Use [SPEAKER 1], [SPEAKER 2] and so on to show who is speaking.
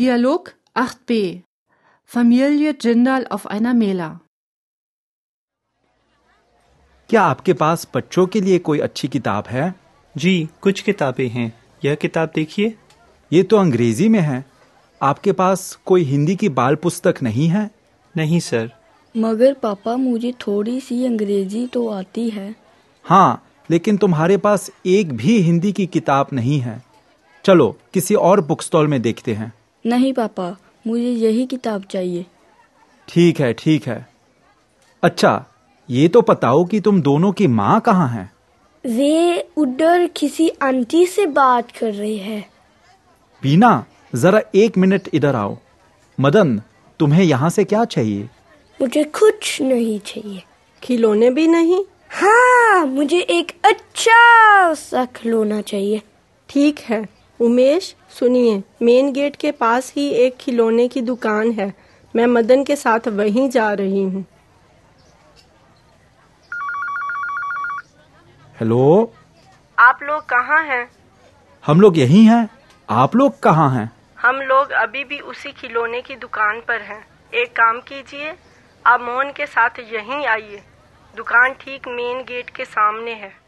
[SPEAKER 1] Dialog 8b Familie Jindal auf einer Mela
[SPEAKER 2] क्या आपके पास बच्चों के लिए कोई अच्छी किताब है?
[SPEAKER 3] जी कुछ किताबें हैं। यह किताब देखिए।
[SPEAKER 2] ये तो अंग्रेज़ी में है। आपके पास कोई हिंदी की बाल पुस्तक नहीं है?
[SPEAKER 3] नहीं सर।
[SPEAKER 4] मगर पापा मुझे थोड़ी सी अंग्रेज़ी तो आती है।
[SPEAKER 2] हाँ लेकिन तुम्हारे पास एक भी हिंदी की किताब नहीं है। चलो किसी और बुक स्टॉल में देखते हैं।
[SPEAKER 4] नहीं पापा मुझे यही किताब चाहिए।
[SPEAKER 2] ठीक है ठीक है। अच्छा ये तो बताओ कि तुम दोनों की माँ कहाँ है?
[SPEAKER 5] वे उधर किसी आंटी से बात कर रही है।
[SPEAKER 2] बीना जरा एक मिनट इधर आओ। मदन तुम्हें यहाँ से क्या चाहिए?
[SPEAKER 5] मुझे कुछ नहीं चाहिए।
[SPEAKER 6] खिलौने भी नहीं?
[SPEAKER 5] हाँ मुझे एक अच्छा सा खिलौना चाहिए।
[SPEAKER 6] ठीक है। उमेश सुनिए मेन गेट के पास ही एक खिलौने की दुकान है। मैं मदन के साथ वहीं जा रही हूँ।
[SPEAKER 2] हेलो?
[SPEAKER 6] आप लोग कहाँ हैं?
[SPEAKER 2] हम लोग यहीं हैं। आप लोग कहाँ हैं?
[SPEAKER 6] हम लोग अभी भी उसी खिलौने की दुकान पर हैं। एक काम कीजिए आप मोहन के साथ यहीं आइए। दुकान ठीक मेन गेट के सामने है।